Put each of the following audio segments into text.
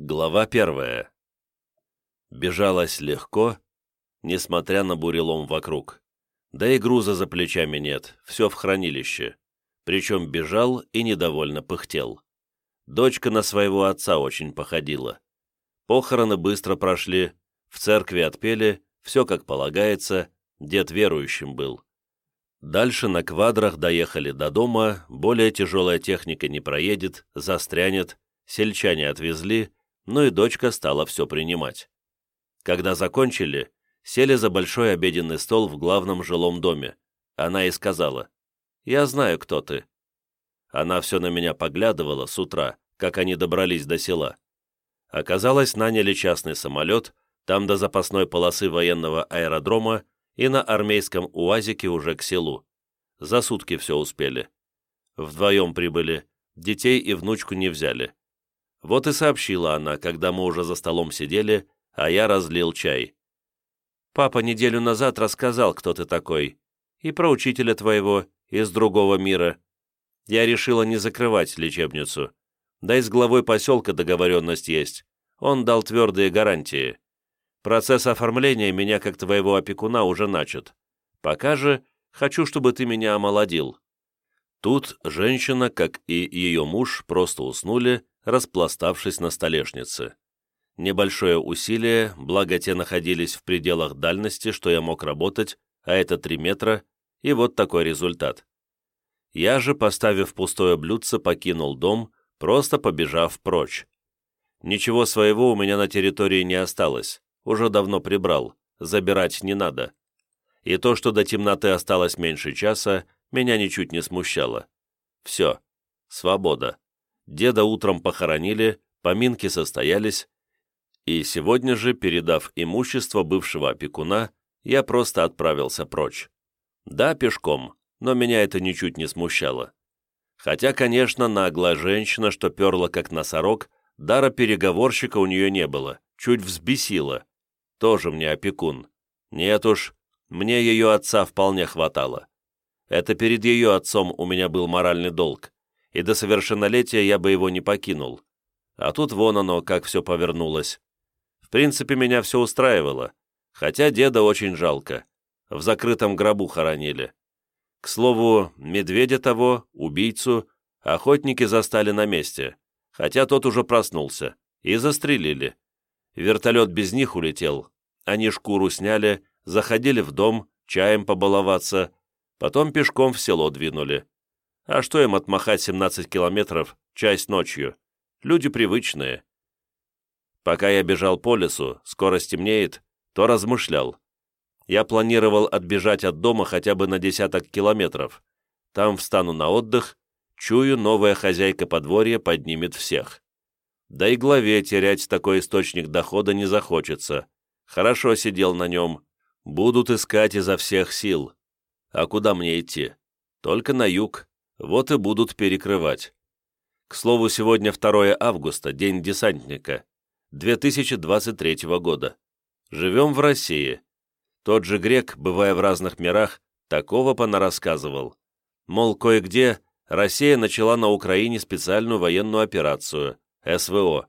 Глава первая. Бежалось легко, несмотря на бурелом вокруг. Да и груза за плечами нет, все в хранилище. Причем бежал и недовольно пыхтел. Дочка на своего отца очень походила. Похороны быстро прошли, в церкви отпели, все как полагается, дед верующим был. Дальше на квадрах доехали до дома, более тяжелая техника не проедет, застрянет, сельчане отвезли, но и дочка стала все принимать. Когда закончили, сели за большой обеденный стол в главном жилом доме. Она и сказала, «Я знаю, кто ты». Она все на меня поглядывала с утра, как они добрались до села. Оказалось, наняли частный самолет, там до запасной полосы военного аэродрома и на армейском УАЗике уже к селу. За сутки все успели. Вдвоем прибыли, детей и внучку не взяли. Вот и сообщила она, когда мы уже за столом сидели, а я разлил чай. «Папа неделю назад рассказал, кто ты такой. И про учителя твоего, из другого мира. Я решила не закрывать лечебницу. Да и с главой поселка договоренность есть. Он дал твердые гарантии. Процесс оформления меня как твоего опекуна уже начат. Пока же хочу, чтобы ты меня омолодил». Тут женщина, как и ее муж, просто уснули, распластавшись на столешнице. Небольшое усилие, благо те находились в пределах дальности, что я мог работать, а это 3 метра, и вот такой результат. Я же, поставив пустое блюдце, покинул дом, просто побежав прочь. Ничего своего у меня на территории не осталось, уже давно прибрал, забирать не надо. И то, что до темноты осталось меньше часа, меня ничуть не смущало. Все, свобода. Деда утром похоронили, поминки состоялись, и сегодня же, передав имущество бывшего опекуна, я просто отправился прочь. Да, пешком, но меня это ничуть не смущало. Хотя, конечно, наглая женщина, что перла как носорог, дара переговорщика у нее не было, чуть взбесила. Тоже мне опекун. Нет уж, мне ее отца вполне хватало. Это перед ее отцом у меня был моральный долг и до совершеннолетия я бы его не покинул. А тут вон оно, как все повернулось. В принципе, меня все устраивало, хотя деда очень жалко. В закрытом гробу хоронили. К слову, медведя того, убийцу, охотники застали на месте, хотя тот уже проснулся, и застрелили. Вертолет без них улетел. Они шкуру сняли, заходили в дом, чаем побаловаться, потом пешком в село двинули. А что им отмахать 17 километров, часть ночью? Люди привычные. Пока я бежал по лесу, скоро стемнеет, то размышлял. Я планировал отбежать от дома хотя бы на десяток километров. Там встану на отдых, чую, новая хозяйка подворья поднимет всех. Да и главе терять такой источник дохода не захочется. Хорошо сидел на нем. Будут искать изо всех сил. А куда мне идти? Только на юг, вот и будут перекрывать. К слову, сегодня 2 августа, день десантника, 2023 года. Живем в России. Тот же грек, бывая в разных мирах, такого понарассказывал. Мол, кое-где Россия начала на Украине специальную военную операцию, СВО.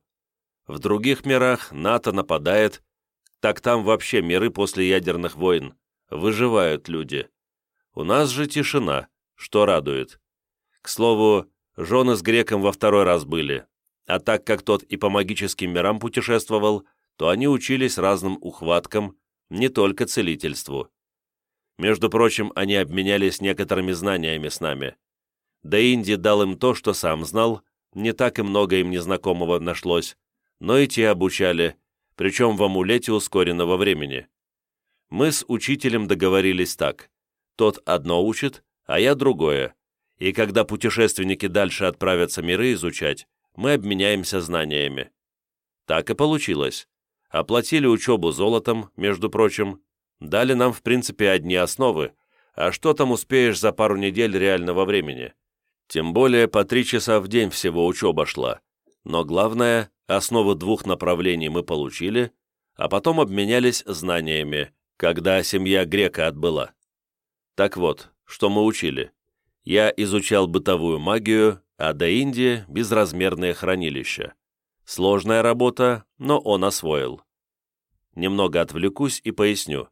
В других мирах НАТО нападает, так там вообще миры после ядерных войн. Выживают люди. У нас же тишина, что радует. К слову, жены с греком во второй раз были, а так как тот и по магическим мирам путешествовал, то они учились разным ухваткам, не только целительству. Между прочим, они обменялись некоторыми знаниями с нами. Да Инди дал им то, что сам знал, не так и много им незнакомого нашлось, но и те обучали, причем в амулете ускоренного времени. Мы с учителем договорились так. Тот одно учит, а я другое, и когда путешественники дальше отправятся миры изучать, мы обменяемся знаниями. Так и получилось. Оплатили учебу золотом, между прочим, дали нам, в принципе, одни основы, а что там успеешь за пару недель реального времени? Тем более по три часа в день всего учеба шла. Но главное, основы двух направлений мы получили, а потом обменялись знаниями, когда семья грека отбыла. Так вот, что мы учили? Я изучал бытовую магию, а до Индии – безразмерные хранилища. Сложная работа, но он освоил. Немного отвлекусь и поясню.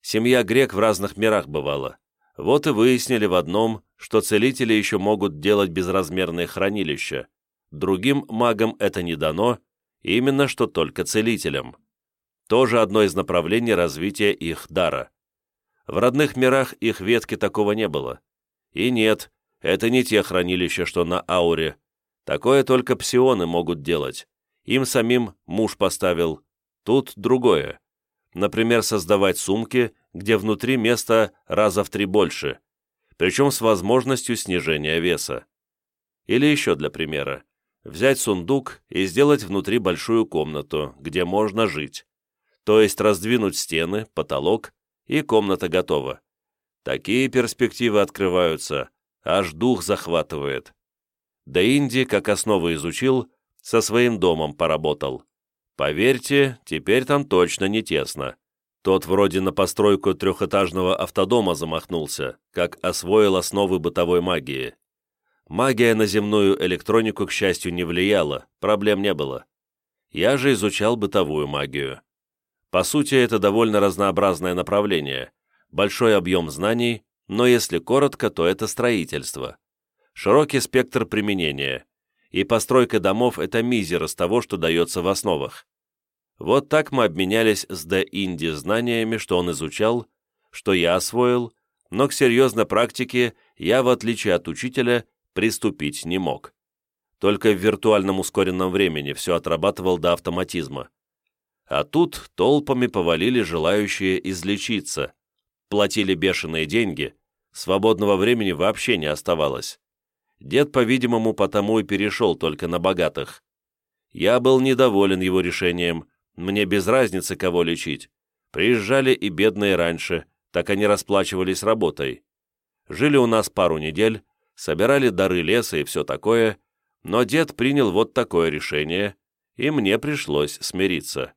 Семья грек в разных мирах бывала. Вот и выяснили в одном, что целители еще могут делать безразмерные хранилища. Другим магам это не дано, именно что только целителям. Тоже одно из направлений развития их дара. В родных мирах их ветки такого не было. И нет, это не те хранилища, что на ауре. Такое только псионы могут делать. Им самим муж поставил. Тут другое. Например, создавать сумки, где внутри места раза в три больше, причем с возможностью снижения веса. Или еще для примера. Взять сундук и сделать внутри большую комнату, где можно жить. То есть раздвинуть стены, потолок и комната готова. Такие перспективы открываются, аж дух захватывает. Да Инди, как основу изучил, со своим домом поработал. Поверьте, теперь там точно не тесно. Тот вроде на постройку трехэтажного автодома замахнулся, как освоил основы бытовой магии. Магия на земную электронику, к счастью, не влияла, проблем не было. Я же изучал бытовую магию. По сути, это довольно разнообразное направление, большой объем знаний, но если коротко, то это строительство. Широкий спектр применения, и постройка домов – это мизер из того, что дается в основах. Вот так мы обменялись с Д. Инди знаниями, что он изучал, что я освоил, но к серьезной практике я, в отличие от учителя, приступить не мог. Только в виртуальном ускоренном времени все отрабатывал до автоматизма. А тут толпами повалили желающие излечиться. Платили бешеные деньги, свободного времени вообще не оставалось. Дед, по-видимому, потому и перешел только на богатых. Я был недоволен его решением, мне без разницы, кого лечить. Приезжали и бедные раньше, так они расплачивались работой. Жили у нас пару недель, собирали дары леса и все такое, но дед принял вот такое решение, и мне пришлось смириться.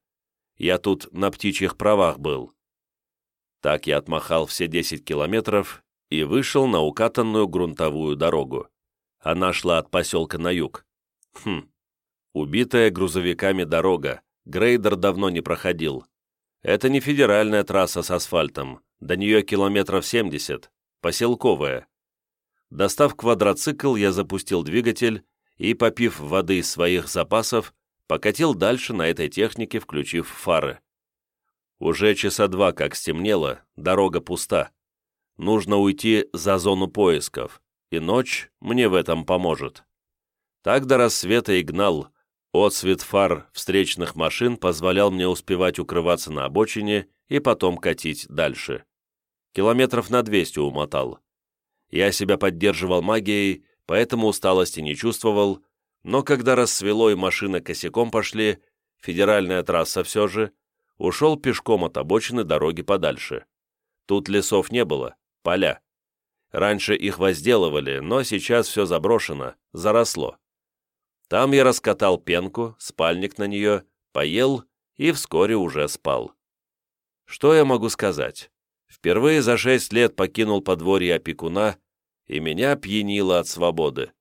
Я тут на птичьих правах был. Так я отмахал все 10 километров и вышел на укатанную грунтовую дорогу. Она шла от поселка на юг. Хм, убитая грузовиками дорога. Грейдер давно не проходил. Это не федеральная трасса с асфальтом, до нее километров 70, поселковая. Достав квадроцикл, я запустил двигатель и, попив воды из своих запасов, покатил дальше на этой технике, включив фары. Уже часа два как стемнело, дорога пуста. Нужно уйти за зону поисков, и ночь мне в этом поможет. Так до рассвета и гнал. Отсвет фар встречных машин позволял мне успевать укрываться на обочине и потом катить дальше. Километров на 200 умотал. Я себя поддерживал магией, поэтому усталости не чувствовал, но когда рассвело и машины косяком пошли, федеральная трасса все же, ушел пешком от обочины дороги подальше. Тут лесов не было, поля. Раньше их возделывали, но сейчас все заброшено, заросло. Там я раскатал пенку, спальник на нее, поел и вскоре уже спал. Что я могу сказать? Впервые за шесть лет покинул подворье опекуна, и меня пьянило от свободы.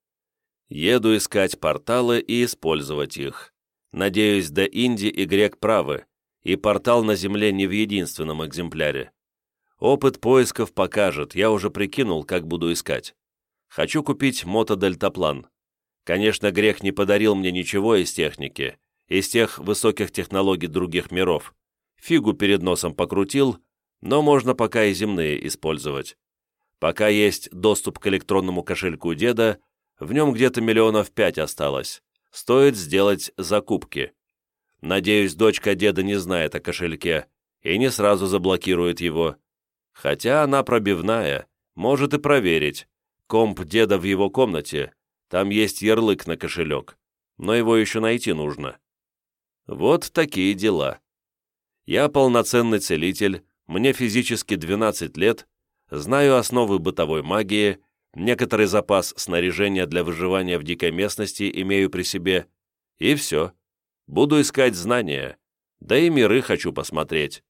Еду искать порталы и использовать их. Надеюсь, до Инди и Грек правы, и портал на Земле не в единственном экземпляре. Опыт поисков покажет, я уже прикинул, как буду искать. Хочу купить мотодельтаплан. Конечно, Грех не подарил мне ничего из техники, из тех высоких технологий других миров. Фигу перед носом покрутил, но можно пока и земные использовать. Пока есть доступ к электронному кошельку деда, в нем где-то миллионов пять осталось. Стоит сделать закупки. Надеюсь, дочка деда не знает о кошельке и не сразу заблокирует его. Хотя она пробивная, может и проверить. Комп деда в его комнате. Там есть ярлык на кошелек, но его еще найти нужно. Вот такие дела. Я полноценный целитель, мне физически 12 лет, знаю основы бытовой магии, некоторый запас снаряжения для выживания в дикой местности имею при себе, и все. Буду искать знания, да и миры хочу посмотреть.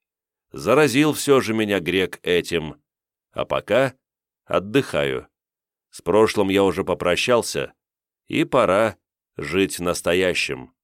Заразил все же меня грек этим. А пока отдыхаю. С прошлым я уже попрощался, и пора жить настоящим.